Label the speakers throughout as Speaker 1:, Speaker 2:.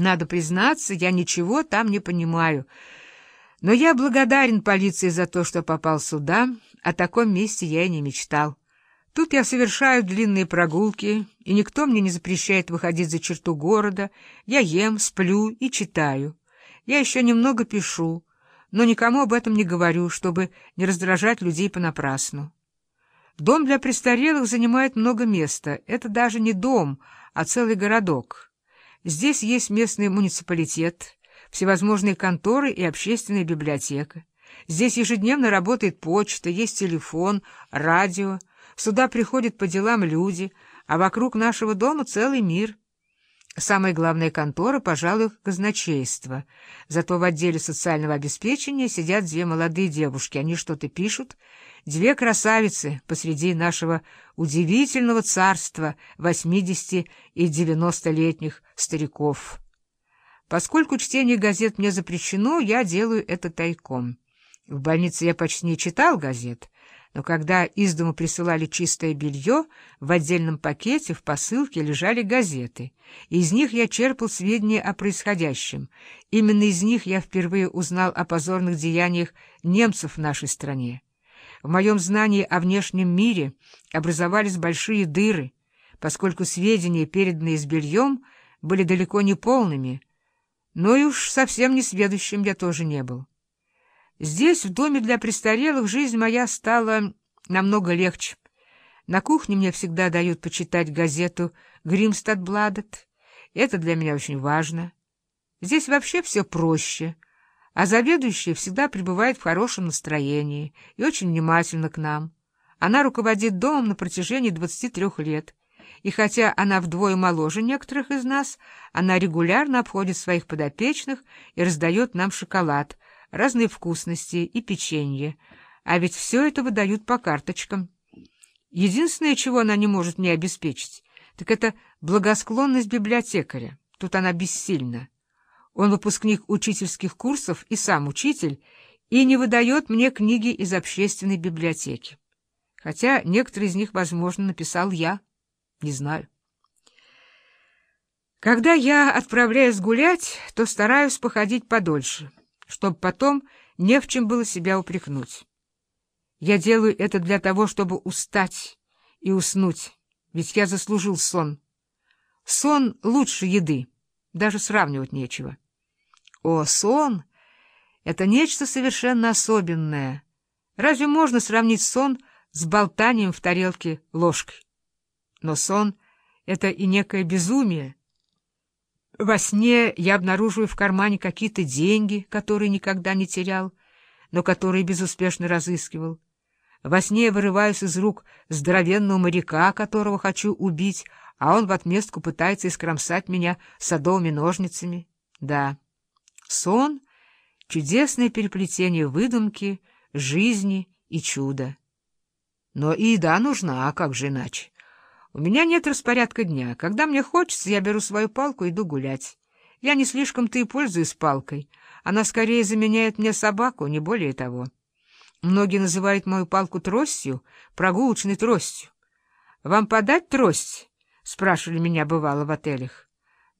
Speaker 1: Надо признаться, я ничего там не понимаю. Но я благодарен полиции за то, что попал сюда. О таком месте я и не мечтал. Тут я совершаю длинные прогулки, и никто мне не запрещает выходить за черту города. Я ем, сплю и читаю. Я еще немного пишу, но никому об этом не говорю, чтобы не раздражать людей понапрасну. Дом для престарелых занимает много места. Это даже не дом, а целый городок. Здесь есть местный муниципалитет, всевозможные конторы и общественная библиотека. Здесь ежедневно работает почта, есть телефон, радио, Сюда приходят по делам люди, а вокруг нашего дома целый мир. Самая главная контора, пожалуй, казначейство. Зато в отделе социального обеспечения сидят две молодые девушки. Они что-то пишут. Две красавицы посреди нашего удивительного царства восьмидесяти и девяностолетних стариков. Поскольку чтение газет мне запрещено, я делаю это тайком. В больнице я почти не читал газет, но когда из дому присылали чистое белье, в отдельном пакете в посылке лежали газеты. Из них я черпал сведения о происходящем. Именно из них я впервые узнал о позорных деяниях немцев в нашей стране. В моем знании о внешнем мире образовались большие дыры, поскольку сведения, переданные с бельем, были далеко не полными, но и уж совсем не сведущим я тоже не был. Здесь, в доме для престарелых, жизнь моя стала намного легче. На кухне мне всегда дают почитать газету «Гримстадбладет». Это для меня очень важно. Здесь вообще все проще, а заведующая всегда пребывает в хорошем настроении и очень внимательна к нам. Она руководит домом на протяжении 23 лет, и хотя она вдвое моложе некоторых из нас, она регулярно обходит своих подопечных и раздает нам шоколад — разные вкусности и печенье, а ведь все это выдают по карточкам. Единственное, чего она не может мне обеспечить, так это благосклонность библиотекаря. Тут она бессильна. Он выпускник учительских курсов и сам учитель, и не выдает мне книги из общественной библиотеки. Хотя некоторые из них, возможно, написал я. Не знаю. Когда я отправляюсь гулять, то стараюсь походить подольше чтобы потом не в чем было себя упрекнуть. Я делаю это для того, чтобы устать и уснуть, ведь я заслужил сон. Сон лучше еды, даже сравнивать нечего. О, сон — это нечто совершенно особенное. Разве можно сравнить сон с болтанием в тарелке ложкой? Но сон — это и некое безумие, во сне я обнаруживаю в кармане какие-то деньги, которые никогда не терял, но которые безуспешно разыскивал. Во сне я вырываюсь из рук здоровенного моряка, которого хочу убить, а он в отместку пытается искромсать меня садовыми ножницами. Да, сон — чудесное переплетение выдумки, жизни и чуда. Но и еда нужна, а как же иначе? У меня нет распорядка дня. Когда мне хочется, я беру свою палку и иду гулять. Я не слишком-то и пользуюсь палкой. Она скорее заменяет мне собаку, не более того. Многие называют мою палку тростью, прогулочной тростью. «Вам подать трость?» — спрашивали меня, бывало, в отелях.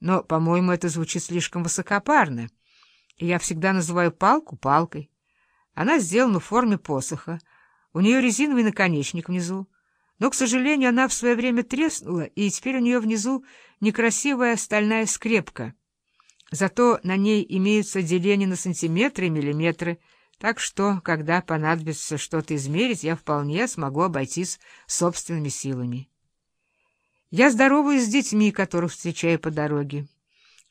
Speaker 1: Но, по-моему, это звучит слишком высокопарно. Я всегда называю палку палкой. Она сделана в форме посоха. У нее резиновый наконечник внизу. Но, к сожалению, она в свое время треснула, и теперь у нее внизу некрасивая стальная скрепка. Зато на ней имеются деления на сантиметры и миллиметры, так что, когда понадобится что-то измерить, я вполне смогу обойтись собственными силами. Я здороваюсь с детьми, которых встречаю по дороге.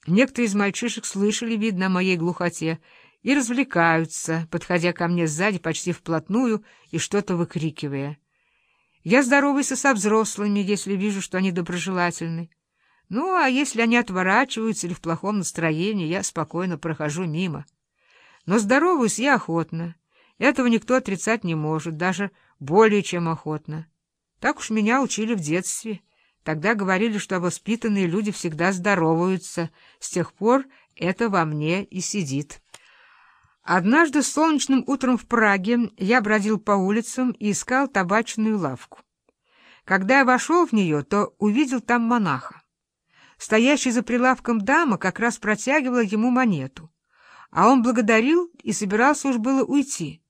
Speaker 1: Некоторые из мальчишек слышали, видно, о моей глухоте, и развлекаются, подходя ко мне сзади почти вплотную и что-то выкрикивая. Я здороваюсь со взрослыми, если вижу, что они доброжелательны. Ну, а если они отворачиваются или в плохом настроении, я спокойно прохожу мимо. Но здороваюсь я охотно. Этого никто отрицать не может, даже более чем охотно. Так уж меня учили в детстве. Тогда говорили, что воспитанные люди всегда здороваются. С тех пор это во мне и сидит. Однажды солнечным утром в Праге я бродил по улицам и искал табачную лавку. Когда я вошел в нее, то увидел там монаха. Стоящая за прилавком дама как раз протягивала ему монету, а он благодарил и собирался уж было уйти.